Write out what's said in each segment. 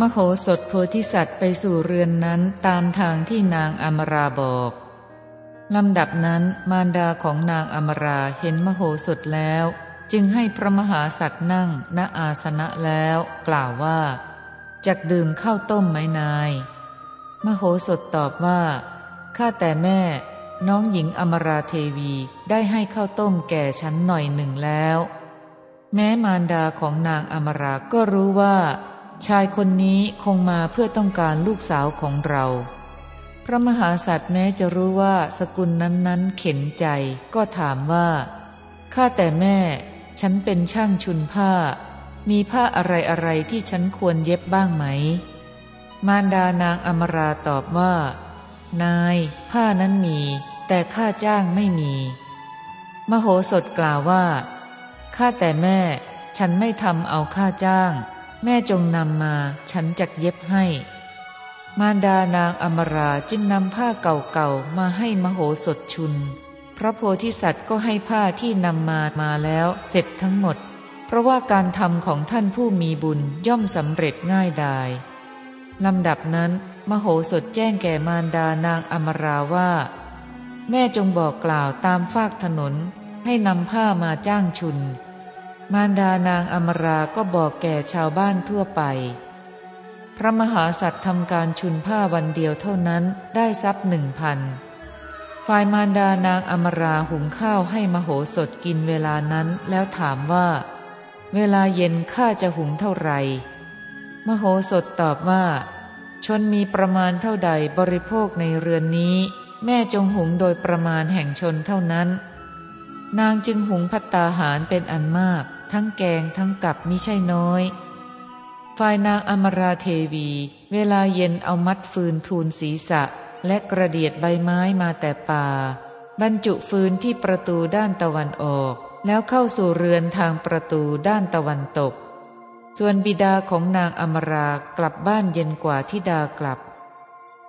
มโหสถโพธิสัตว์ไปสู่เรือนนั้นตามทางที่นางอมราบอกลำดับนั้นมารดาของนางอมราเห็นมโหสถแล้ว จึงให้พระมหาสัตว์นั่งณอาสนะแล้ว กล่าวว่าจักดื่มข้าวต้มไหมนาย มโหสถตอบว่าข้าแต่แม่ น้องหญิงอมราเทวีได้ให้ข้าวต้มแก่ฉันหน่อยหนึ่งแล้ว แม้มารดาของนางอมราก็รู้ว่า ชายคนนี้คงมาเพื่อต้องการลูกสาวของเรา พระมหาสัตว์แม้จะรู้ว่าสกุลนั้นๆ เข็นใจก็ถามว่าข้าแต่แม่ ฉันเป็นช่างชุนผ้า มีผ้าอะไรอะไรที่ฉันควรเย็บบ้างไหม มารดานางอมราตอบว่า นาย ผ้านั้นมี แต่ค่าจ้างไม่มี มโหสถกล่าวว่าข้าแต่แม่ ฉันไม่ทำเอาค่าจ้าง แม่จงนำมาฉันจักเย็บให้ มารดานางอมราจึงนำผ้าเก่าๆมาให้มโหสถชุน พระโพธิสัตว์ก็ให้ผ้าที่นำมามาแล้วเสร็จทั้งหมด เพราะว่าการทำของท่านผู้มีบุญย่อมสำเร็จง่ายดายลำดับนั้น มโหสถแจ้งแก่มารดานางอมราว่า แม่จงบอกกล่าวตามฟากถนนให้นำผ้ามาจ้างชุน มารดานางอมราก็บอกแก่ชาวบ้านทั่วไป พระมหาสัตว์ทำการชุนผ้าวันเดียวเท่านั้นได้ทรัพย์หนึ่งพันฝ่ายมารดานางอมราหุงข้าวให้มโหสถกินเวลานั้นแล้วถามว่า เวลาเย็นข้าจะหุงเท่าไหร่ มโหสถตอบว่า ชนมีประมาณเท่าใดบริโภคในเรือนนี้ แม่จงหุงโดยประมาณแห่งชนเท่านั้น นางจึงหุงพัตตาหารเป็นอันมาก ทั้งแกงทั้งกับมิใช่น้อย ฝ่ายนางอมราเทวี เวลาเย็นเอามัดฟืนทูลศีรษะ และกระเดียดใบไม้มาแต่ป่า บรรจุฟืนที่ประตูด้านตะวันออก แล้วเข้าสู่เรือนทางประตูด้านตะวันตก ส่วนบิดาของนางอมรากลับบ้านเย็นกว่าที่ดากลับ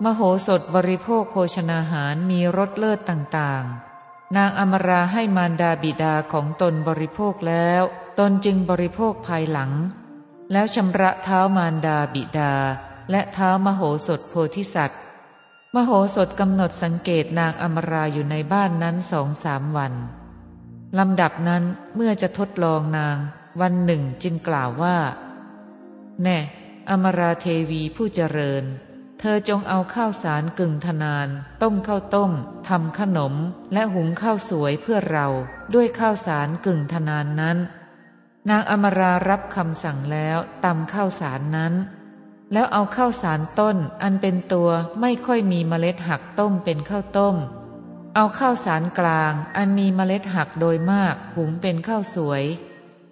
มโหสถบริโภคโภชนาหารมีรสเลิศต่างๆนางอมราให้มารดาบิดาของตนบริโภคแล้ว ตนจึงบริโภคภายหลัง แล้วชำระเท้ามารดาบิดา และเท้ามโหสถโพธิสัตว์ มโหสถกำหนดสังเกตนางอมราอยู่ในบ้านนั้นสองสามวันลำดับนั้นเมื่อจะทดลองนาง วันหนึ่งจึงกล่าวว่า แน่ อมราเทวีผู้เจริญ เธอจงเอาข้าวสารกึ่งทนาน ต้มข้าวต้มทำขนม และหุงข้าวสวยเพื่อเราด้วยข้าวสารกึ่งทนานนั้น นางอมรารับคำสั่งแล้วตำข้าวสารนั้น แล้วเอาข้าวสารต้นอันเป็นตัวไม่ค่อยมีเมล็ดหักต้มเป็นข้าวต้ม เอาข้าวสารกลางอันมีเมล็ดหักโดยมากหุงเป็นข้าวสวย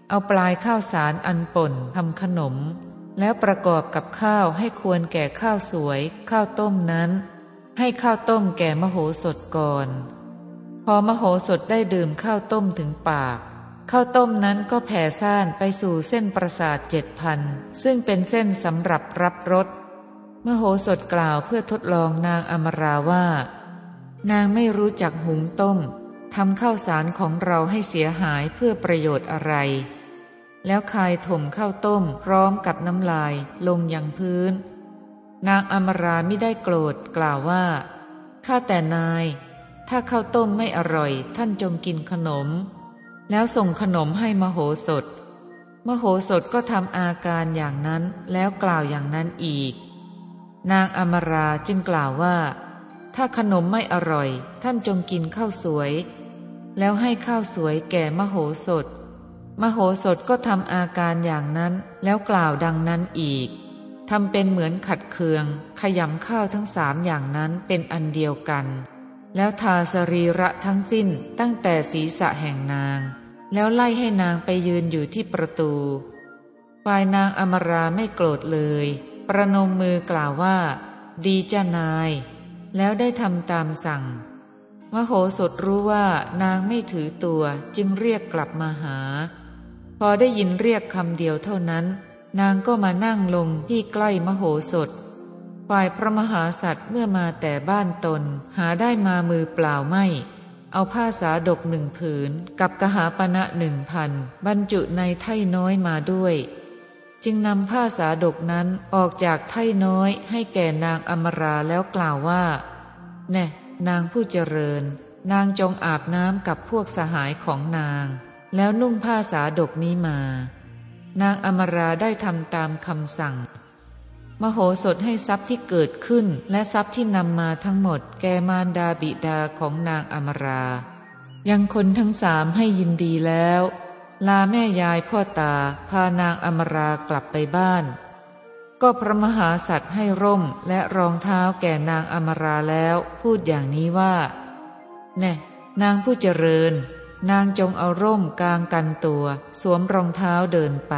เอาปลายข้าวสารอันป่นทำขนม แล้วประกอบกับข้าวให้ควรแก่ข้าวสวย ข้าวต้มนั้น ให้ข้าวต้มแก่มโหสถก่อน พอมโหสถได้ดื่มข้าวต้มถึงปาก ข้าวต้มนั้นก็แผ่ซ่านไปสู่เส้นประสาทเจ็ดพันซึ่งเป็นเส้นสำหรับรับรสเมื่อโหสถกล่าวเพื่อทดลองนางอมราว่า นางไม่รู้จักหุงต้มทำข้าวสารของเราให้เสียหายเพื่อประโยชน์อะไร แล้วคายถมข้าวต้มพร้อมกับน้ำลายลงยังพื้น นางอมราไม่ได้โกรธกล่าวว่าข้าแต่นาย ถ้าข้าวต้มไม่อร่อย ท่านจงกินขนม แล้วส่งขนมให้มโหสถ มโหสถก็ทำอาการอย่างนั้นแล้วกล่าวอย่างนั้นอีก นางอมราจึงกล่าวว่า ถ้าขนมไม่อร่อย ท่านจงกินข้าวสวย แล้วให้ข้าวสวยแก่มโหสถ มโหสถก็ทำอาการอย่างนั้นแล้วกล่าวดังนั้นอีกทำเป็นเหมือนขัดเคือง ขยำข้าวทั้งสามอย่างนั้นเป็นอันเดียวกัน แล้วทาสรีระทั้งสิ้นตั้งแต่ศีรษะแห่งนาง แล้วไล่ให้นางไปยืนอยู่ที่ประตู ฝ่ายนางอมราไม่โกรธเลย ประนมมือกล่าวว่า ดีจ้านาย แล้วได้ทำตามสั่งมโหสถรู้ว่านางไม่ถือตัวจึงเรียกกลับมาหา พอได้ยินเรียกคำเดียวเท่านั้น นางก็มานั่งลงที่ใกล้มโหสถ ฝ่ายพระมหาสัตว์เมื่อมาแต่บ้านตนหาได้มามือเปล่าไม่ เอาผ้าสาดกหนึ่งผืนกับกหาปณะหนึ่งพันบรรจุในไถ่น้อยมาด้วย จึงนำผ้าสาดกนั้นออกจากไถ่น้อยให้แก่นางอมราแล้วกล่าวว่า แน่นางผู้เจริญ นางจงอาบน้ำกับพวกสหายของนาง แล้วนุ่งผ้าสาดกนี้มา นางอมราได้ทำตามคำสั่ง มโหสถให้ทรัพย์ที่เกิดขึ้นและทรัพย์ที่นำมาทั้งหมด แกมารดาบิดาของนางอมรา ยังคนทั้งสามให้ยินดีแล้ว ลาแม่ยายพ่อตาพานางอมรากลับไปบ้าน ก็พระมหาสัตว์ให้ร่มและรองเท้าแก่นางอมราแล้วพูดอย่างนี้ว่า แน่นางผู้เจริญ นางจงเอาร่มกลางกันตัว สวมรองเท้าเดินไป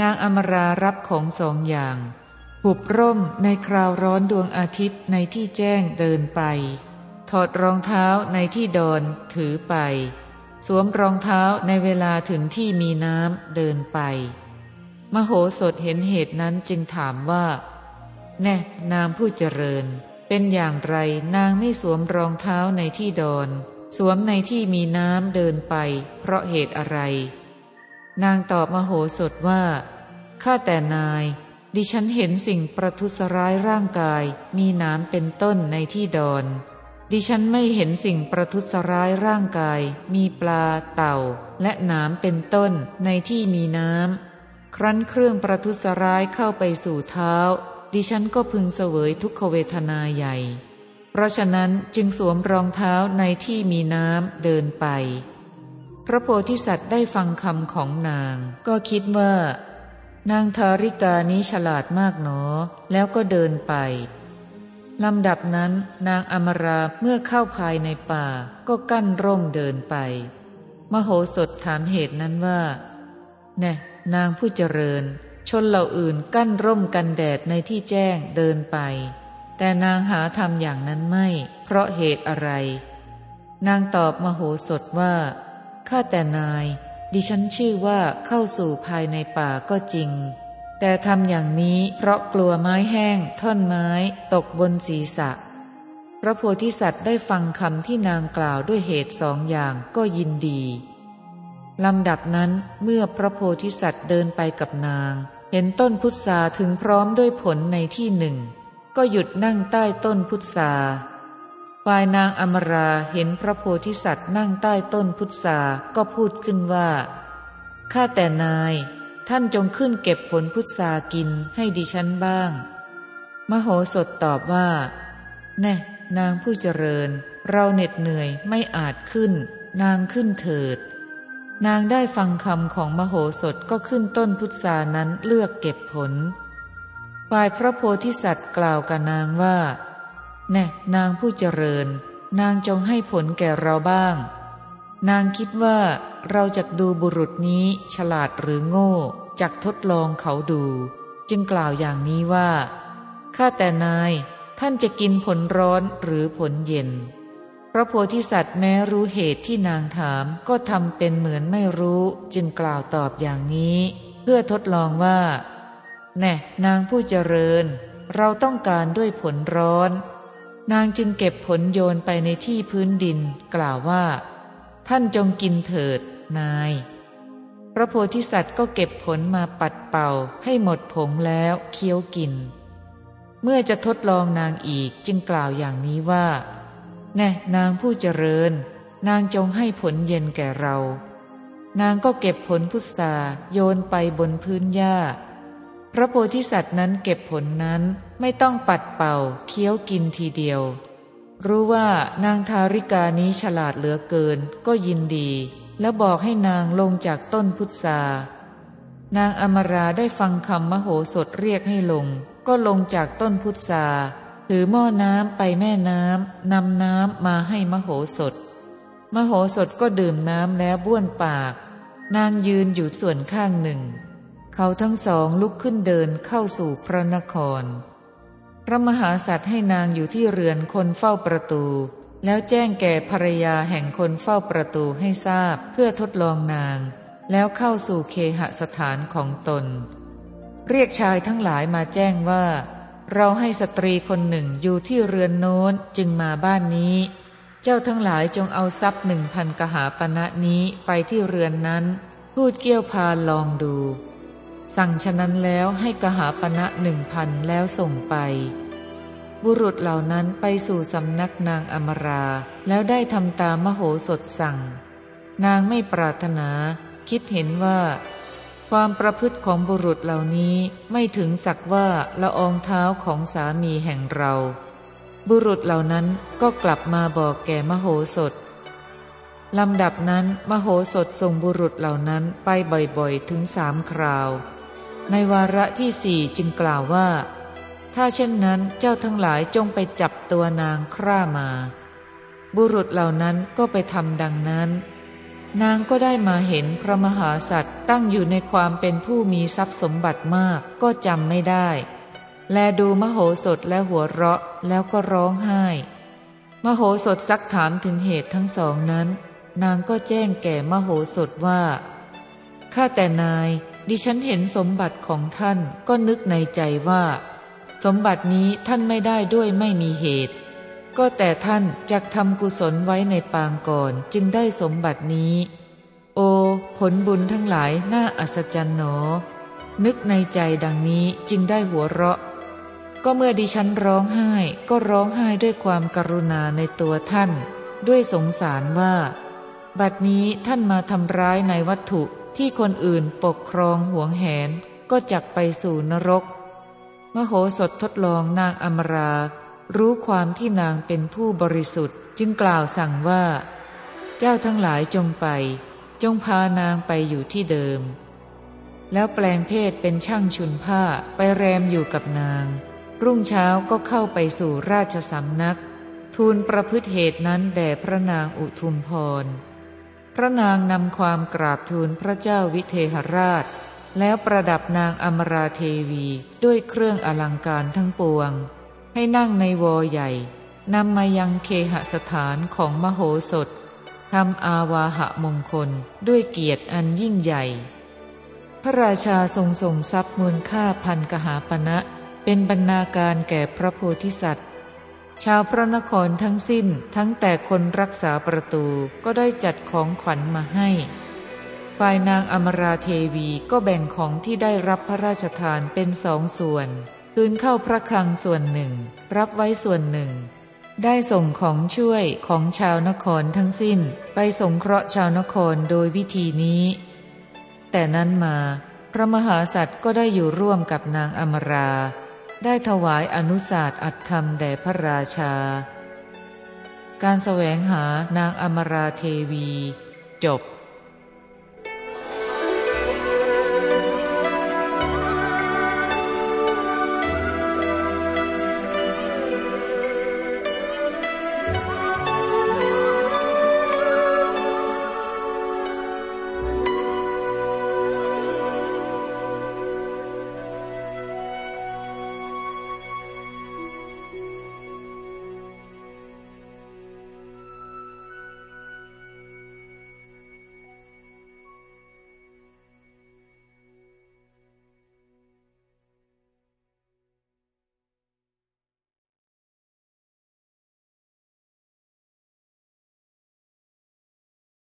นางอมรารับของสองอย่างหุบร่มในคราวร้อนดวงอาทิตย์ในที่แจ้งเดินไป ถอดรองเท้าในที่ดอนถือไป สวมรองเท้าในเวลาถึงที่มีน้ำเดินไป มโหสถเห็นเหตุนั้นจึงถามว่า แน่นางผู้เจริญ เป็นอย่างไรนางไม่สวมรองเท้าในที่ดอน สวมในที่มีน้ำเดินไป เพราะเหตุอะไร นางตอบมโหสถว่าข้าแต่นาย ดิฉันเห็นสิ่งประทุษร้ายร่างกาย มีน้ำเป็นต้นในที่ดอน ดิฉันไม่เห็นสิ่งประทุษร้ายร่างกาย มีปลา เต่า และน้ำเป็นต้นในที่มีน้ำครั้นเครื่องประทุษร้ายเข้าไปสู่เท้า ดิฉันก็พึงเสวยทุกขเวทนาใหญ่ เพราะฉะนั้นจึงสวมรองเท้าในที่มีน้ำเดินไป พระโพธิสัตว์ได้ฟังคำของนาง ก็คิดว่า นางทาริกานี้ฉลาดมากหนอ แล้วก็เดินไปลำดับนั้นนางอมราเมื่อเข้าภายในป่า ก็กั้นร่มเดินไป มโหสถถามเหตุนั้นว่าแน่นางผู้เจริญ ชนเหล่าอื่นกั้นร่มกันแดดในที่แจ้งเดินไป แต่นางหาทำอย่างนั้นไม่ เพราะเหตุอะไร นางตอบมโหสถว่า ข้าแต่นาย ดิฉันชื่อว่าเข้าสู่ภายในป่าก็จริง แต่ทำอย่างนี้เพราะกลัวไม้แห้ง ท่อนไม้ ตกบนศีรษะ พระโพธิสัตว์ได้ฟังคำที่นางกล่าวด้วยเหตุสองอย่างก็ยินดีลำดับนั้นเมื่อพระโพธิสัตว์เดินไปกับนาง เห็นต้นพุทราถึงพร้อมด้วยผลในที่หนึ่ง ก็หยุดนั่งใต้ต้นพุทรา ฝ่ายนางอมราเห็นพระโพธิสัตว์นั่งใต้ต้นพุทราก็พูดขึ้นว่า ข้าแต่นาย ท่านจงขึ้นเก็บผลพุทรากินให้ดิฉันบ้าง มโหสถตอบว่า แน่นางผู้เจริญ เราเหน็ดเหนื่อยไม่อาจขึ้น นางขึ้นเถิด นางได้ฟังคำของมโหสถก็ขึ้นต้นพุทรานั้นเลือกเก็บผลฝ่ายพระโพธิสัตว์กล่าวกับนางว่า แน่นางผู้เจริญ นางจงให้ผลแก่เราบ้าง นางคิดว่าเราจะดูบุรุษนี้ฉลาดหรือโง่จักทดลองเขาดู จึงกล่าวอย่างนี้ว่า ข้าแต่นายท่านจะกินผลร้อนหรือผลเย็น พระโพธิสัตว์แม้รู้เหตุที่นางถามก็ทำเป็นเหมือนไม่รู้จึงกล่าวตอบอย่างนี้ เพื่อทดลองว่า แน่นางผู้เจริญ เราต้องการด้วยผลร้อน นางจึงเก็บผลโยนไปในที่พื้นดิน กล่าวว่า ท่านจงกินเถิด นาย พระโพธิสัตว์ก็เก็บผลมาปัดเป่าให้หมดผงแล้วเคี้ยวกิน เมื่อจะทดลองนางอีกจึงกล่าวอย่างนี้ว่า แน่นางผู้เจริญ นางจงให้ผลเย็นแก่เรา นางก็เก็บผลพุทราโยนไปบนพื้นหญ้า พระโพธิสัตว์นั้นเก็บผลนั้นไม่ต้องปัดเป่าเคี้ยวกินทีเดียว รู้ว่านางทาริกานี้ฉลาดเหลือเกินก็ยินดี แล้วบอกให้นางลงจากต้นพุทรานางอมราได้ฟังคำมโหสถเรียกให้ลง ก็ลงจากต้นพุทราถือหม้อน้ำไปแม่น้ำนำน้ำมาให้มโหสถ มโหสถก็ดื่มน้ำแล้วบ้วนปาก นางยืนอยู่ส่วนข้างหนึ่ง เขาทั้งสองลุกขึ้นเดินเข้าสู่พระนคร พระมหาสัตว์ให้นางอยู่ที่เรือนคนเฝ้าประตู แล้วแจ้งแก่ภรรยาแห่งคนเฝ้าประตูให้ทราบเพื่อทดลองนาง แล้วเข้าสู่เคหสถานของตน เรียกชายทั้งหลายมาแจ้งว่า เราให้สตรีคนหนึ่งอยู่ที่เรือนโน้นจึงมาบ้านนี้ เจ้าทั้งหลายจงเอาทรัพย์หนึ่งพันกหาปณะนี้ไปที่เรือนนั้น พูดเกี่ยวพาลองดู สั่งฉะนั้นแล้วให้กหาปณะหนึ่งพันแล้วส่งไป บุรุษเหล่านั้นไปสู่สำนักนางอมราแล้วได้ทำตามมโหสถสั่ง นางไม่ปรารถนา คิดเห็นว่า ความประพฤติของบุรุษเหล่านี้ไม่ถึงสักว่าละอองเท้าของสามีแห่งเรา บุรุษเหล่านั้นก็กลับมาบอกแก่มโหสถลำดับนั้นมโหสถส่งบุรุษเหล่านั้นไปบ่อยๆ ถึงสามคราว ในวาระที่สี่จึงกล่าวว่า ถ้าเช่นนั้นเจ้าทั้งหลายจงไปจับตัวนางคร่ามา บุรุษเหล่านั้นก็ไปทำดังนั้น นางก็ได้มาเห็นพระมหาสัตว์ตั้งอยู่ในความเป็นผู้มีทรัพย์สมบัติมากก็จำไม่ได้ แลดูมโหสถและหัวเราะแล้วก็ร้องไห้ มโหสถซักถามถึงเหตุทั้งสองนั้น นางก็แจ้งแก่มโหสถว่าข้าแต่นาย ดิฉันเห็นสมบัติของท่านก็นึกในใจว่า สมบัตินี้ท่านไม่ได้ด้วยไม่มีเหตุ ก็แต่ท่านจักทำกุศลไว้ในปางก่อนจึงได้สมบัตินี้ โอ ผลบุญทั้งหลายน่าอัศจรรย์หนอ นึกในใจดังนี้จึงได้หัวเราะ ก็เมื่อดิฉันร้องไห้ก็ร้องไห้ด้วยความกรุณาในตัวท่าน ด้วยสงสารว่า บัดนี้ท่านมาทำร้ายในวัตถุ ที่คนอื่นปกครองห่วงแหนก็จักไปสู่นรก มโหสถทดลองนางอมรา รู้ความที่นางเป็นผู้บริสุทธิ์ จึงกล่าวสั่งว่า เจ้าทั้งหลายจงไป จงพานางไปอยู่ที่เดิม แล้วแปลงเพศเป็นช่างชุนผ้าไปแรมอยู่กับนาง รุ่งเช้าก็เข้าไปสู่ราชสำนัก ทูลประพฤติเหตุนั้นแด่พระนางอุทุมพร พระนางนำความกราบทูลพระเจ้าวิเทหราช แล้วประดับนางอมราเทวีด้วยเครื่องอลังการทั้งปวง ให้นั่งในวอใหญ่นำมายังเคหสถานของมโหสถทำอาวาหะมงคลด้วยเกียรติอันยิ่งใหญ่ พระราชาทรงส่งทรัพย์มูลค่าพันกหาปณะ เป็นบรรณาการแก่พระโพธิสัตว์ ชาวพระนครทั้งสิ้นทั้งแต่คนรักษาประตูก็ได้จัดของขวัญมาให้ ฝ่ายนางอมราเทวีก็แบ่งของที่ได้รับพระราชทานเป็นสองส่วน คืนเข้าพระคลังส่วนหนึ่ง รับไว้ส่วนหนึ่ง ได้ส่งของช่วยของชาวนครทั้งสิ้น ไปสงเคราะห์ชาวนครโดยวิธีนี้ แต่นั้นมา พระมหาสัตว์ก็ได้อยู่ร่วมกับนางอมรา ได้ถวายอนุสาสอัตธรรมแด่พระราชา การแสวงหานางอมราเทวี จบ